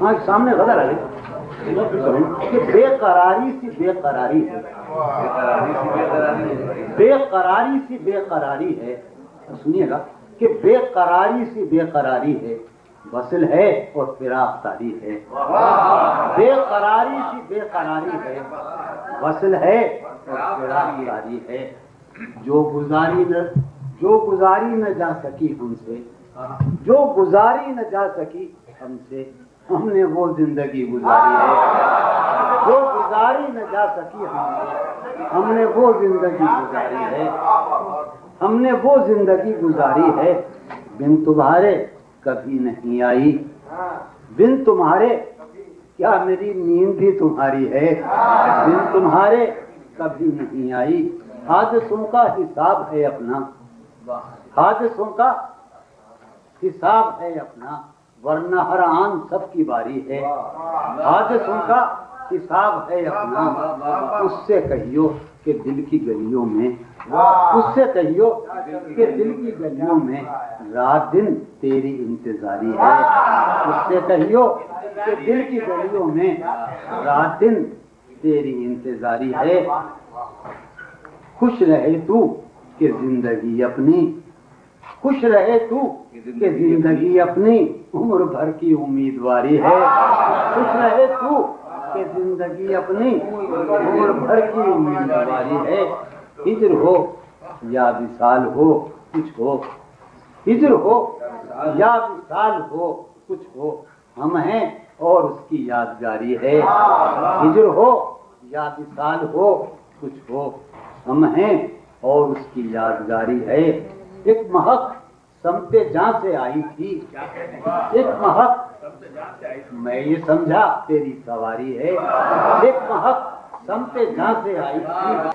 ہاں سامنے غدر علی بے قراری سی بے قراری ہے۔ بے قراری سی بے قراری ہے۔ سنیے گا کہ بے قراری سی بے قراری ہے۔ وصل ہے اور فراق تاری ہے۔ بے قراری سی بے قراری ہے۔ وصل ہے اور فراق تاری ہے۔ جو گزاری نہ جو گزاری نہ جا سکی ہم سے، جو گزاری نہ جا سکی ہم سے ہم نے وہ زندگی گزاری ہے۔ جو گزاری نہ جا سکی ہم سے ہم نے وہ زندگی گزاری ہے۔ ہم نے وہ زندگی گزاری ہے۔ بن تمہارے کبھی نہیں آئی۔ بن تمہارے، کیا میری نیند بھی تمہاری ہے؟ بن تمہارے کبھی نہیں آئی۔ حادثوں کا حساب ہے اپنا۔ حادثوں کا حساب ہے اپنا۔ ورنہ ہر آن سب کی باری ہے حادثوں کا حساب ہے اپنا اس سے کہیو کہ دل کی گلیوں میں اس سے کہیو کہ دل کی گلیوں میں رات دن تیری انتظاری ہے اس سے کہیو کہ دل کی گلیوں میں رات دن تیری انتظاری ہے خوش رہے تو کہ زندگی اپنی خوش رہے تو کہ زندگی اپنی عمر بھر کی امیدواری ہے۔ خوش رہے تو کہ زندگی اپنی عمر بھر کی امیدواری ہے۔ ہجر ہو یا وصال ہو، کچھ ہو۔ ہجر ہو یا وصال ہو، کچھ ہو۔ ہم ہیں اور اس کی یادگاری ہے۔ ہجر ہو یا وصال ہو، کچھ ہو۔ ہم ہیں اور اس کی یادگاری ہے۔ ایک مہک سمتے جہاں سے آئی تھی۔ ایک مہک میں یہ سمجھا تیری سواری ہے۔ ایک مہک سمتے جہاں سے آئی تھی۔